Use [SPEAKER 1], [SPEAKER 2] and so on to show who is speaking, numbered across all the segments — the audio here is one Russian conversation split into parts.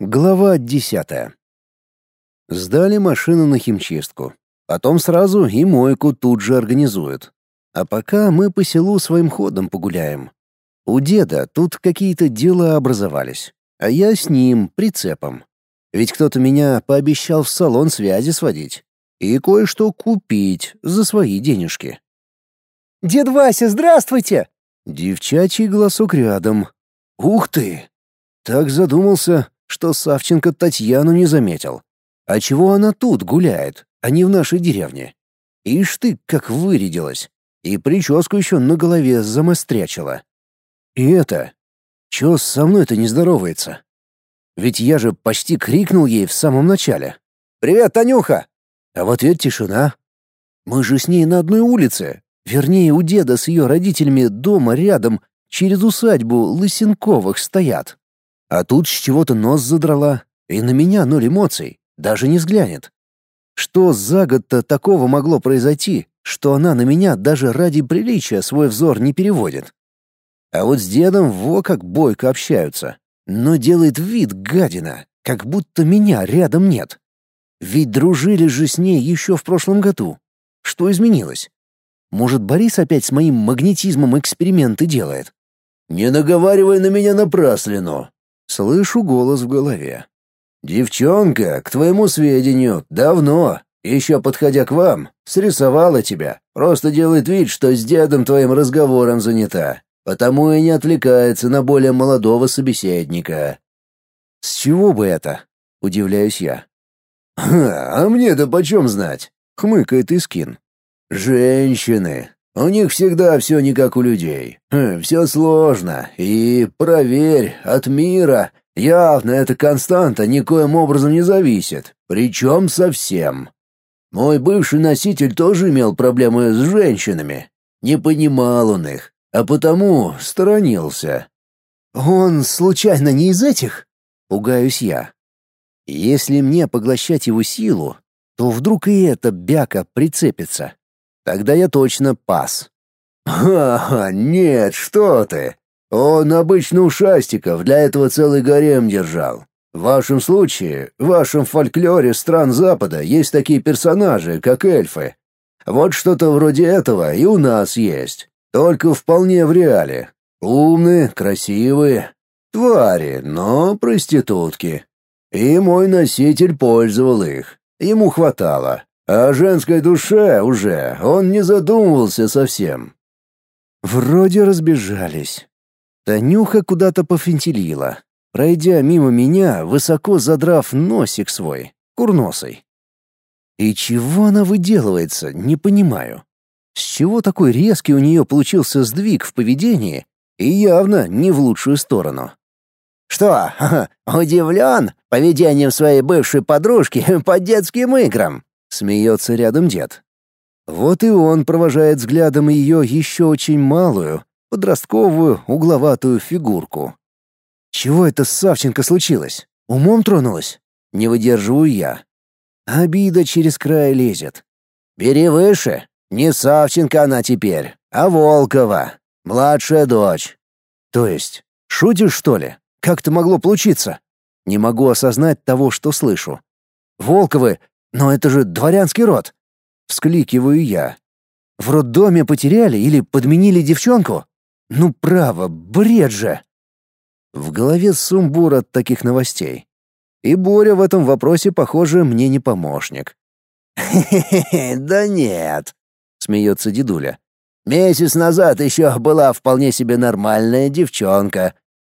[SPEAKER 1] Глава десятая. Сдали машину на химчистку. Потом сразу и мойку тут же организуют. А пока мы по селу своим ходом погуляем. У деда тут какие-то дела образовались, а я с ним прицепом. Ведь кто-то меня пообещал в салон связи сводить и кое-что купить за свои денежки.
[SPEAKER 2] «Дед Вася, здравствуйте!»
[SPEAKER 1] Девчачий голосок рядом. «Ух ты!» Так задумался, что Савченко Татьяну не заметил. А чего она тут гуляет, а не в нашей деревне? Ишь ты, как вырядилась. И прическу еще на голове замострячила. И это... Чё со мной-то не здоровается? Ведь я же почти крикнул ей в самом начале. «Привет, Танюха!» А в ответ тишина. Мы же с ней на одной улице. Вернее, у деда с ее родителями дома рядом, через усадьбу Лысенковых стоят. А тут с чего-то нос задрала, и на меня ноль эмоций, даже не взглянет. Что за год-то такого могло произойти, что она на меня даже ради приличия свой взор не переводит? А вот с дедом во как бойко общаются, но делает вид гадина, как будто меня рядом нет. Ведь дружили же с ней еще в прошлом году. Что изменилось? Может, Борис опять с моим магнетизмом эксперименты делает?
[SPEAKER 3] «Не наговаривай на меня напраслину!»
[SPEAKER 1] Слышу голос в голове.
[SPEAKER 3] «Девчонка, к твоему сведению, давно, еще подходя к вам, срисовала тебя. Просто делает вид, что с дедом твоим разговором занята. Потому и не отвлекается на более молодого собеседника».
[SPEAKER 1] «С чего бы это?» — удивляюсь я.
[SPEAKER 3] «А мне-то почем знать?» — хмыкает Искин. «Женщины. У них всегда все не как у людей. Хм, все сложно. И, проверь, от мира явно эта константа никоим образом не зависит. Причем совсем. Мой бывший носитель тоже имел проблемы с женщинами. Не понимал он их, а потому сторонился.
[SPEAKER 2] «Он случайно не из этих?»
[SPEAKER 1] — пугаюсь я. Если мне поглощать его силу, то вдруг и эта бяка прицепится. Тогда я точно пас.
[SPEAKER 3] «Ха-ха, нет, что ты! Он обычно у шастиков для этого целый гарем держал. В вашем случае, в вашем фольклоре стран Запада есть такие персонажи, как эльфы. Вот что-то вроде этого и у нас есть, только вполне в реале. Умные, красивые, твари, но проститутки. И мой носитель пользовал их, ему хватало. О женской душе уже он не задумывался совсем.
[SPEAKER 1] Вроде разбежались. Танюха куда-то пофентилила, пройдя мимо меня, высоко задрав носик свой, курносый. И чего она выделывается, не понимаю. С чего такой резкий у нее получился сдвиг в поведении и явно не в лучшую сторону.
[SPEAKER 2] «Что, удивлен поведением своей бывшей подружки по детским играм?»
[SPEAKER 1] Смеется рядом дед. Вот и он провожает взглядом ее еще очень малую, подростковую, угловатую фигурку. Чего это с Савченко случилось? Умом тронулась? Не выдерживаю я. Обида через край лезет.
[SPEAKER 3] «Бери выше. Не Савченко она теперь, а Волкова, младшая дочь».
[SPEAKER 1] «То есть, шутишь, что ли? Как это могло получиться?» Не могу осознать того, что слышу. «Волковы но это же дворянский род. Вскликиваю я. В роддоме потеряли или подменили девчонку? Ну, право, бред же. В голове сумбур от таких новостей. И Боря в этом вопросе, похоже, мне не помощник.
[SPEAKER 3] «Хе-хе-хе, да нет», — смеется дедуля. «Месяц назад еще была вполне себе нормальная девчонка.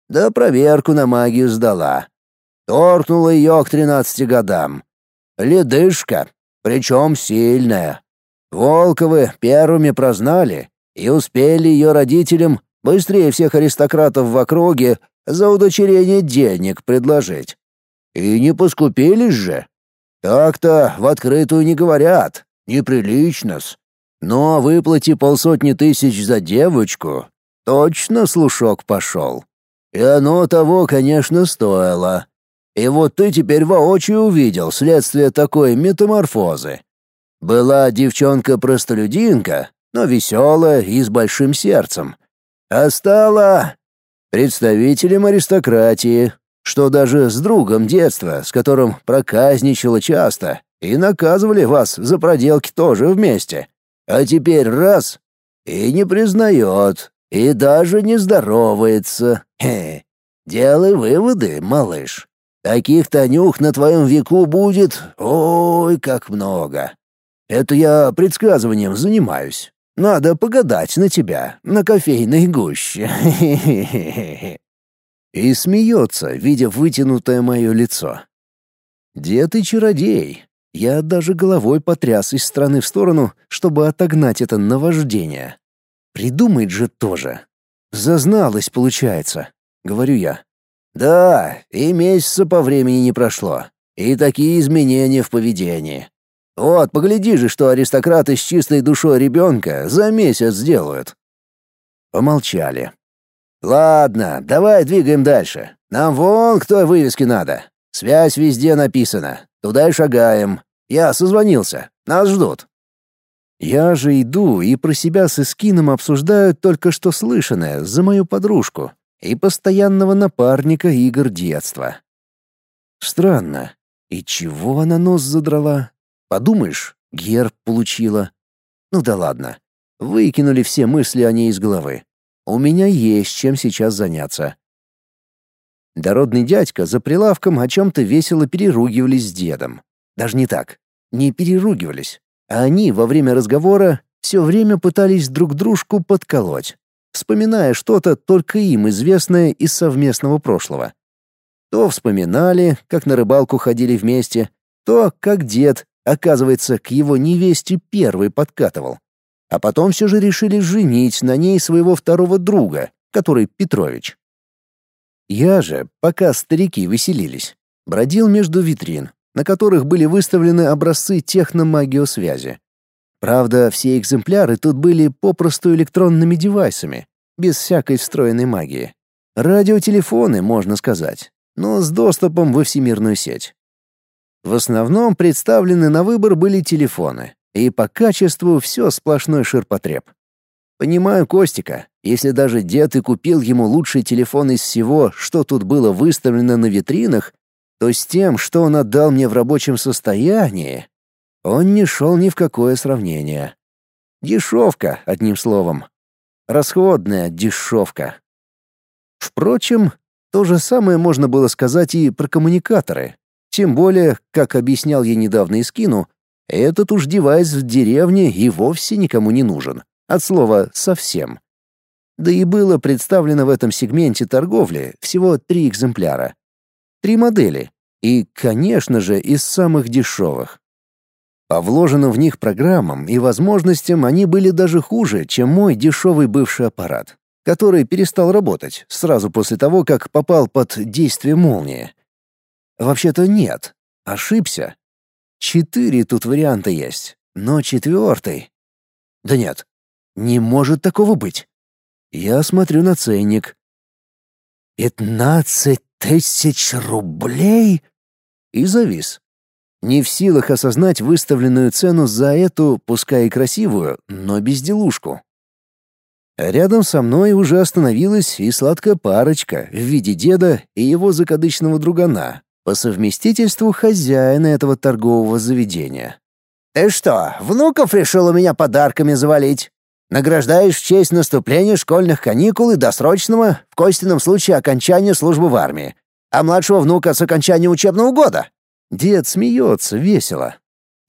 [SPEAKER 3] Да проверку на магию сдала. Торкнула ее к тринадцати годам. Ледышка, причем сильная. Волковы первыми прознали и успели ее родителям быстрее всех аристократов в округе за удочерение денег предложить. И не поскупились же. Так-то в открытую не говорят, неприлично-с. Но выплате полсотни тысяч за девочку точно слушок пошел. И оно того, конечно, стоило. И вот ты теперь воочию увидел следствие такой метаморфозы. Была девчонка-простолюдинка, но веселая и с большим сердцем. А стала представителем аристократии, что даже с другом детства, с которым проказничала часто, и наказывали вас за проделки тоже вместе. А теперь раз — и не признает, и даже не здоровается. Хе. Делай выводы, малыш. Таких Танюх на твоем веку будет, ой, как много. Это я предсказыванием занимаюсь. Надо погадать на тебя, на кофейной гуще. И смеется, видя вытянутое мое лицо. Дед и чародей. Я даже головой потряс из стороны в сторону, чтобы отогнать это наваждение. Придумает же тоже. Зазналась, получается, говорю я. Да, и месяца по времени не прошло. И такие изменения в поведении. Вот, погляди же, что аристократы с чистой душой ребенка за месяц сделают. Помолчали. Ладно, давай двигаем дальше. Нам вон к той вывеске надо. Связь везде написана. Туда и шагаем. Я созвонился. Нас ждут. Я же иду и про себя с Искином обсуждаю только что слышанное за мою подружку и постоянного напарника игр детства. Странно. И чего она нос задрала? Подумаешь, герб получила. Ну да ладно. Выкинули все мысли о ней из головы. У меня есть чем сейчас заняться. Дородный дядька за прилавком о чем-то весело переругивались с дедом. Даже не так. Не переругивались. А они во время разговора все время пытались друг дружку подколоть вспоминая что-то только им известное из совместного прошлого. То вспоминали, как на рыбалку ходили вместе, то, как дед, оказывается, к его невесте первый подкатывал. А потом все же решили женить на ней своего второго друга, который Петрович. Я же, пока старики веселились, бродил между витрин, на которых были выставлены образцы техномагиосвязи. Правда, все экземпляры тут были попросту электронными девайсами, без всякой встроенной магии. Радиотелефоны, можно сказать, но с доступом во всемирную сеть. В основном представлены на выбор были телефоны, и по качеству все сплошной ширпотреб. Понимаю Костика, если даже дед и купил ему лучший телефон из всего, что тут было выставлено на витринах, то с тем, что он отдал мне в рабочем состоянии, он не шел ни в какое сравнение. Дешевка, одним словом. Расходная дешевка. Впрочем, то же самое можно было сказать и про коммуникаторы. Тем более, как объяснял я недавно Искину, этот уж девайс в деревне и вовсе никому не нужен. От слова «совсем». Да и было представлено в этом сегменте торговли всего три экземпляра. Три модели. И, конечно же, из самых дешевых. По вложенным в них программам и возможностям они были даже хуже, чем мой дешевый бывший аппарат, который перестал работать сразу после того, как попал под действие молнии. Вообще-то нет, ошибся. Четыре тут варианта есть, но четвертый... Да нет, не может такого быть. Я смотрю на ценник. «Пятнадцать тысяч рублей?» И завис не в силах осознать выставленную цену за эту, пускай и красивую, но безделушку. Рядом со мной уже остановилась и сладкая парочка в виде деда и его закадычного другана, по совместительству хозяина этого торгового заведения. «Ты что, внуков решил у меня подарками завалить? Награждаешь в честь наступления школьных каникул и досрочного, в Костином случае окончания службы в армии, а младшего внука с окончания учебного года?» Дед смеется весело.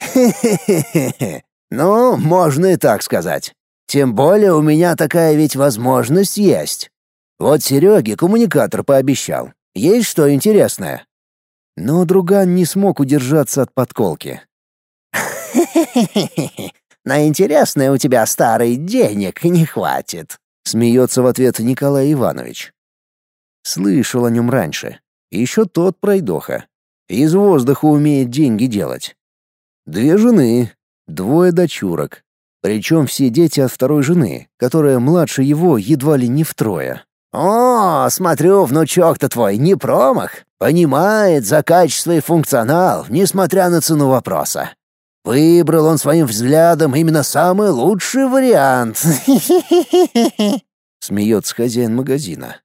[SPEAKER 3] «Хе-хе-хе-хе. Ну, можно и так сказать. Тем более у меня такая ведь возможность есть. Вот Сереге коммуникатор пообещал. Есть что интересное?» Но друган не смог удержаться от подколки. «Хе-хе-хе. На интересное у тебя старый денег не хватит», — смеется в ответ Николай Иванович. Слышал о нем раньше. Еще тот пройдоха. Из воздуха умеет деньги делать. Две жены, двое дочурок. Причем все дети от второй жены, которая младше его едва ли не втрое. «О, смотрю, внучок-то твой не промах. Понимает за качество и функционал, несмотря на цену вопроса. Выбрал он своим взглядом именно самый лучший вариант. Смеется хозяин магазина.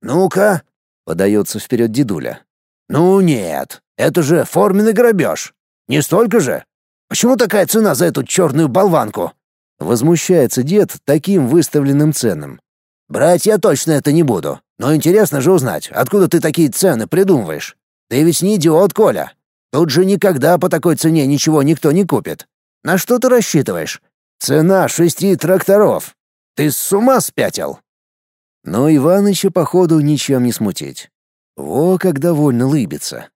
[SPEAKER 3] Ну-ка,
[SPEAKER 1] Подается вперед дедуля.
[SPEAKER 3] Ну нет, это же форменный грабеж. Не столько же. Почему такая цена за эту черную болванку?
[SPEAKER 1] Возмущается дед таким выставленным ценам.
[SPEAKER 3] Брать я точно это не буду. Но интересно же узнать, откуда ты такие цены придумываешь. Ты ведь не идиот, Коля. Тут же никогда по такой цене ничего никто не купит. На что ты рассчитываешь? Цена шести тракторов. Ты с ума спятил?
[SPEAKER 1] Но Иваныча, походу, ничем не смутить. Во как довольно лыбится.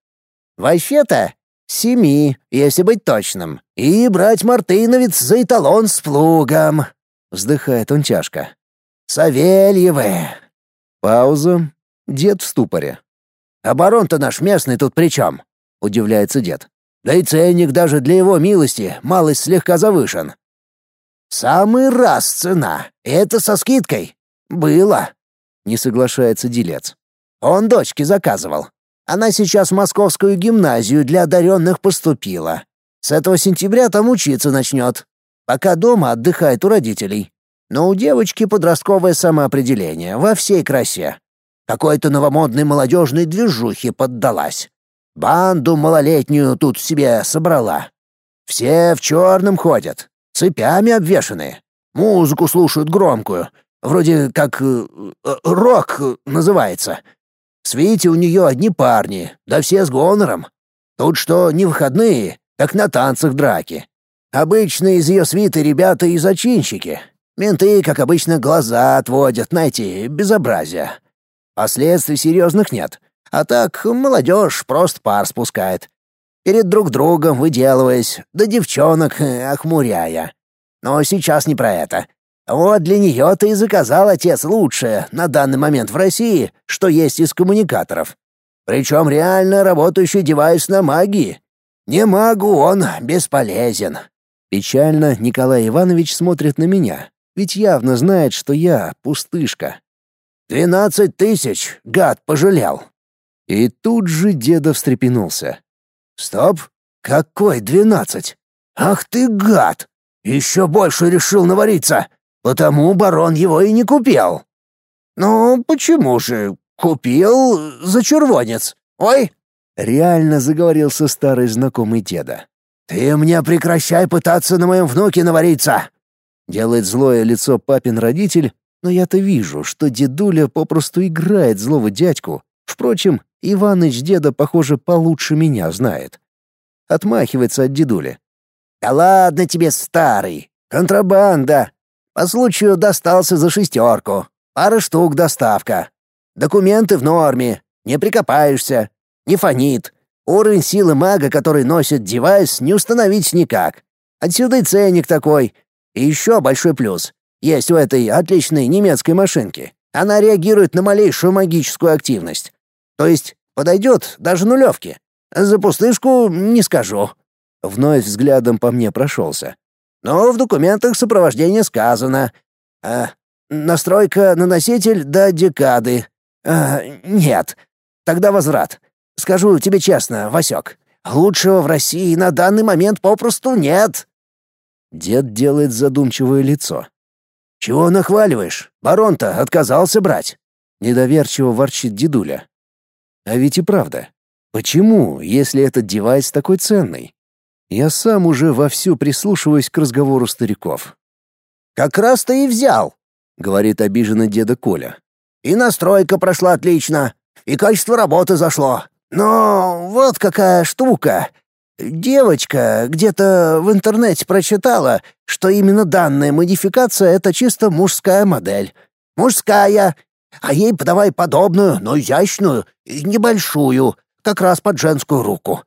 [SPEAKER 2] «Вообще-то, семи, если быть точным. И брать мартыновец за эталон с плугом», — вздыхает он тяжко. «Савельевы».
[SPEAKER 1] Пауза. Дед в ступоре.
[SPEAKER 3] «Оборон-то наш местный тут при чем?» — удивляется дед. «Да и ценник даже для его милости малость слегка завышен».
[SPEAKER 2] «Самый раз цена. Это со скидкой. Было», — не соглашается делец. Он дочке заказывал. Она сейчас в московскую гимназию для одаренных поступила. С этого сентября там учиться начнет. Пока дома отдыхает у родителей. Но у девочки подростковое самоопределение во всей красе. Какой-то новомодной молодежной движухе поддалась. Банду малолетнюю тут себе собрала. Все в черном ходят, цепями обвешаны. Музыку слушают громкую, вроде как э, э, рок называется — в свете у нее одни парни, да все с гонором. Тут что, не выходные, как на танцах драки. Обычно из ее свиты ребята и зачинщики. Менты, как обычно, глаза отводят на эти безобразия. Последствий серьезных нет. А так молодежь просто пар спускает. Перед друг другом выделываясь, да девчонок э, охмуряя. Но сейчас не про это. Вот для нее-то и заказал отец лучшее на данный момент в России, что есть из коммуникаторов. Причем реально работающий девайс на магии. Не могу, он бесполезен.
[SPEAKER 1] Печально Николай Иванович смотрит на меня, ведь явно знает, что я пустышка.
[SPEAKER 3] «Двенадцать тысяч, гад, пожалел!»
[SPEAKER 1] И тут же деда встрепенулся.
[SPEAKER 3] «Стоп! Какой двенадцать? Ах ты гад! Еще больше решил навариться! Потому барон его и не купил. Ну, почему же? Купил за червонец. Ой,
[SPEAKER 1] реально заговорился старый знакомый деда.
[SPEAKER 3] Ты мне прекращай пытаться на моем внуке навариться.
[SPEAKER 1] Делает злое лицо папин родитель, но я-то вижу, что дедуля попросту играет злого дядьку. Впрочем, Иваныч деда, похоже, получше меня знает. Отмахивается от дедули.
[SPEAKER 2] «Да ладно тебе, старый! Контрабанда! По случаю достался за шестерку. Пара штук доставка. Документы в норме. Не прикопаешься. Не фонит. Уровень силы мага, который носит девайс, не установить никак. Отсюда и ценник такой. И еще большой плюс. Есть у этой отличной немецкой машинки. Она реагирует на малейшую магическую активность. То есть подойдет даже нулевки. За пустышку не скажу.
[SPEAKER 1] Вновь взглядом по мне прошелся.
[SPEAKER 2] Но в документах сопровождения сказано. А, настройка на носитель до декады. А, нет. Тогда возврат. Скажу тебе честно, Васек, лучшего в России на данный момент попросту нет.
[SPEAKER 1] Дед делает задумчивое лицо.
[SPEAKER 3] Чего нахваливаешь? Барон-то отказался брать.
[SPEAKER 1] Недоверчиво ворчит дедуля. А ведь и правда. Почему, если этот девайс такой ценный? Я сам уже вовсю прислушиваюсь к разговору стариков.
[SPEAKER 2] «Как раз-то и взял», —
[SPEAKER 1] говорит обиженно деда Коля.
[SPEAKER 2] «И настройка прошла отлично, и качество работы зашло. Но вот какая штука. Девочка где-то в интернете прочитала, что именно данная модификация — это чисто мужская модель. Мужская. А ей подавай подобную, но изящную и небольшую, как раз под женскую руку.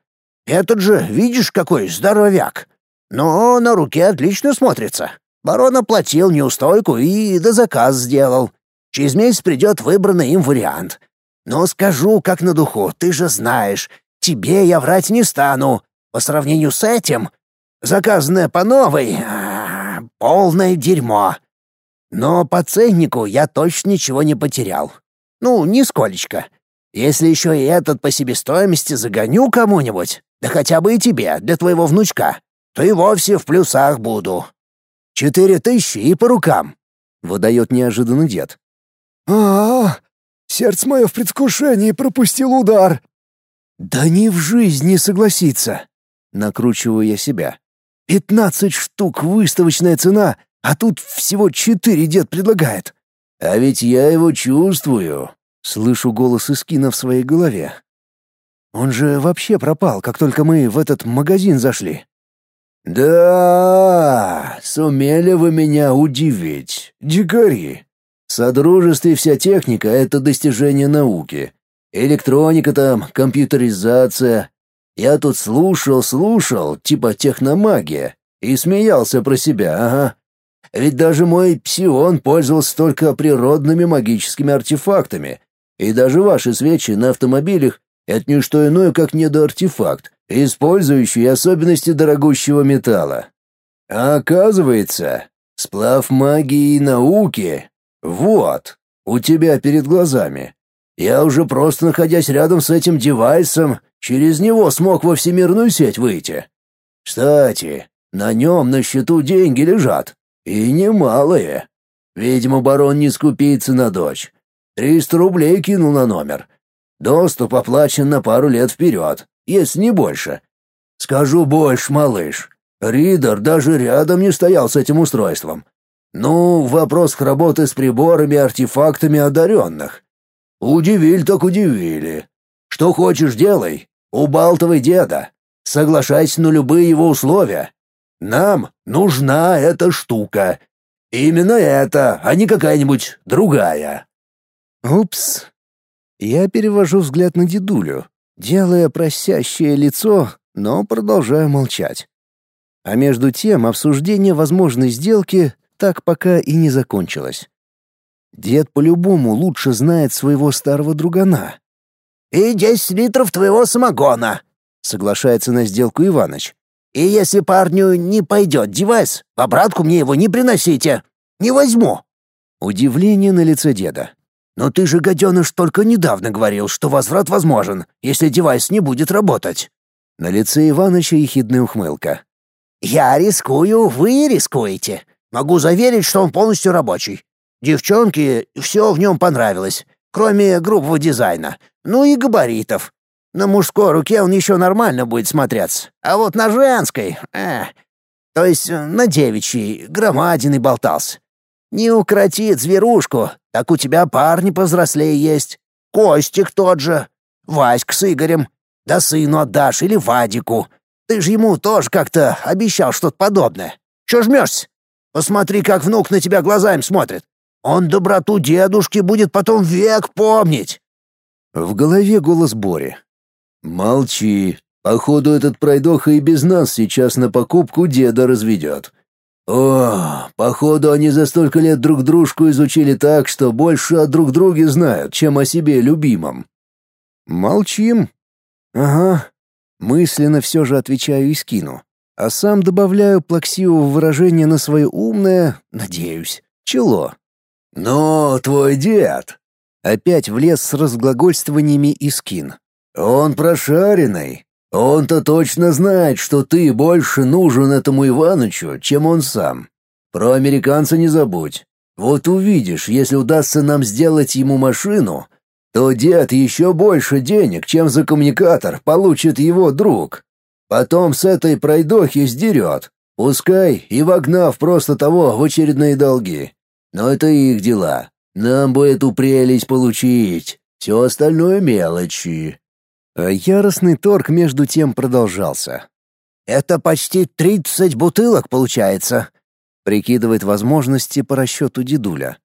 [SPEAKER 2] Этот же, видишь, какой здоровяк. Но на руке отлично смотрится. Барон оплатил неустойку и до заказ сделал. Через месяц придет выбранный им вариант. Но скажу, как на духу, ты же знаешь, тебе я врать не стану. По сравнению с этим, заказанное по новой а, — полное дерьмо. Но по ценнику я точно ничего не потерял. Ну, нисколечко. Если еще и этот по себестоимости загоню кому-нибудь, да хотя бы и тебе, для твоего внучка, то и вовсе в плюсах буду. Четыре тысячи и по рукам», — выдает неожиданно дед.
[SPEAKER 3] а, -а, -а
[SPEAKER 1] Сердце мое в предвкушении пропустил удар. Да ни в жизни согласиться. Накручиваю я себя. Пятнадцать штук выставочная цена, а тут всего четыре дед предлагает.
[SPEAKER 3] А ведь я его чувствую.
[SPEAKER 1] Слышу голос Искина в своей голове. Он же вообще пропал, как только мы в этот магазин зашли.
[SPEAKER 3] «Да, сумели вы меня удивить, дикари. В Содружестве вся техника — это достижение науки. Электроника там, компьютеризация. Я тут слушал, слушал, типа техномагия, и смеялся про себя, ага. Ведь даже мой псион пользовался только природными магическими артефактами, и даже ваши свечи на автомобилях — это не что иное, как недоартефакт, использующий особенности дорогущего металла. А оказывается, сплав магии и науки — вот, у тебя перед глазами. Я уже просто находясь рядом с этим девайсом, через него смог во всемирную сеть выйти. Кстати, на нем на счету деньги лежат, и немалые. Видимо, барон не скупится на дочь. Триста рублей кинул на номер. Доступ оплачен на пару лет вперед если не больше. Скажу больше, малыш. Ридер даже рядом не стоял с этим устройством. Ну, вопрос к работе с приборами и артефактами одаренных. Удивили так удивили. Что хочешь делай, убалтывай деда. Соглашайся на любые его условия. Нам нужна эта штука. Именно эта, а не какая-нибудь другая.
[SPEAKER 1] Упс. Я перевожу взгляд на дедулю делая просящее лицо, но продолжаю молчать. А между тем обсуждение возможной сделки так пока и не закончилось. Дед по-любому лучше знает своего старого другана.
[SPEAKER 2] «И десять литров твоего самогона», — соглашается на сделку Иваныч. «И если парню не пойдет девайс, обратку мне его не приносите. Не возьму».
[SPEAKER 1] Удивление на лице деда.
[SPEAKER 2] «Но ты же, гаденыш, только недавно говорил, что возврат возможен, если девайс не будет работать».
[SPEAKER 1] На лице Иваныча ехидная ухмылка.
[SPEAKER 2] «Я рискую, вы рискуете. Могу заверить, что он полностью рабочий. Девчонке все в нем понравилось, кроме грубого дизайна, ну и габаритов. На мужской руке он еще нормально будет смотреться, а вот на женской... Э, то есть на девичьей громадиной болтался. Не укротит зверушку, так у тебя парни повзрослее есть. Костик тот же, Васька с Игорем. Да сыну отдашь или Вадику. Ты же ему тоже как-то обещал что-то подобное. Чё жмешься? Посмотри, как внук на тебя глазами смотрит. Он доброту дедушки будет потом век помнить.
[SPEAKER 1] В голове голос Бори.
[SPEAKER 3] «Молчи. Походу, этот пройдоха и без нас сейчас на покупку деда разведет. О, походу они за столько лет друг дружку изучили так, что больше о друг друге знают, чем о себе любимом.
[SPEAKER 1] Молчим. Ага. Мысленно все же отвечаю и скину. А сам добавляю плаксивого выражения на свое умное, надеюсь, чело.
[SPEAKER 3] «Но твой дед...»
[SPEAKER 1] Опять влез с разглагольствованиями и скин.
[SPEAKER 3] «Он прошаренный. Он-то точно знает, что ты больше нужен этому Иванычу, чем он сам. Про американца не забудь. Вот увидишь, если удастся нам сделать ему машину, то дед еще больше денег, чем за коммуникатор, получит его друг. Потом с этой пройдохи сдерет, пускай и вогнав просто того в очередные долги. Но это их дела. Нам бы эту прелесть получить. Все остальное мелочи.
[SPEAKER 1] А яростный торг между тем продолжался.
[SPEAKER 2] «Это почти тридцать бутылок получается», —
[SPEAKER 1] прикидывает возможности по расчету дедуля.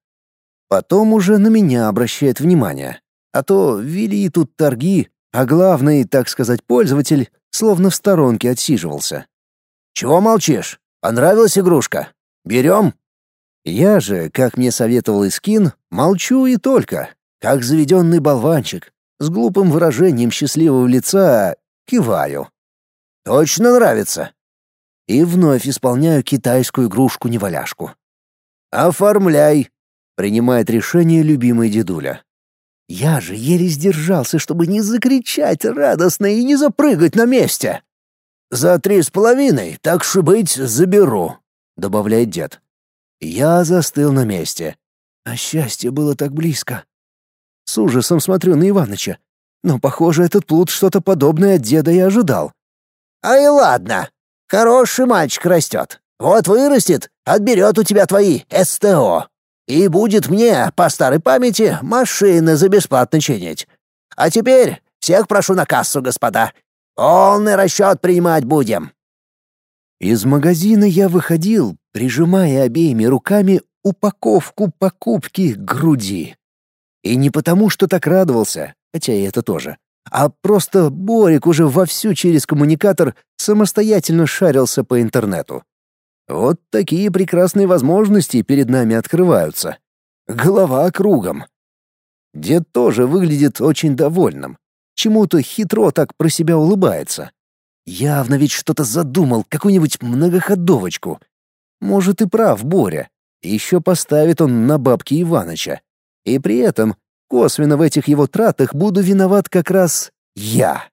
[SPEAKER 1] Потом уже на меня обращает внимание. А то вели тут торги, а главный, так сказать, пользователь словно в сторонке отсиживался.
[SPEAKER 2] «Чего молчишь? Понравилась игрушка? Берем?»
[SPEAKER 1] Я же, как мне советовал Искин, молчу и только, как заведенный болванчик, с глупым выражением счастливого лица киваю.
[SPEAKER 2] «Точно нравится?»
[SPEAKER 1] И вновь исполняю китайскую игрушку-неваляшку.
[SPEAKER 2] «Оформляй!»
[SPEAKER 1] — принимает решение любимый дедуля. Я же еле сдержался, чтобы не закричать радостно и не запрыгать на месте.
[SPEAKER 2] «За три с половиной, так что быть, заберу», —
[SPEAKER 1] добавляет дед. Я застыл на месте. А счастье было так близко. С ужасом смотрю на Иваныча. Но, похоже, этот плут что-то подобное от деда и ожидал.
[SPEAKER 2] «А и ладно. Хороший мальчик растет. Вот вырастет, отберет у тебя твои СТО. И будет мне, по старой памяти, машины за бесплатно чинить. А теперь всех прошу на кассу, господа. Полный расчет принимать будем».
[SPEAKER 1] Из магазина я выходил, прижимая обеими руками упаковку покупки груди. И не потому, что так радовался, хотя и это тоже, а просто Борик уже вовсю через коммуникатор самостоятельно шарился по интернету. Вот такие прекрасные возможности перед нами открываются. Голова кругом. Дед тоже выглядит очень довольным. Чему-то хитро так про себя улыбается. Явно ведь что-то задумал, какую-нибудь многоходовочку. Может и прав Боря. Еще поставит он на бабки Иваныча. И при этом косвенно в этих его тратах буду виноват как раз я.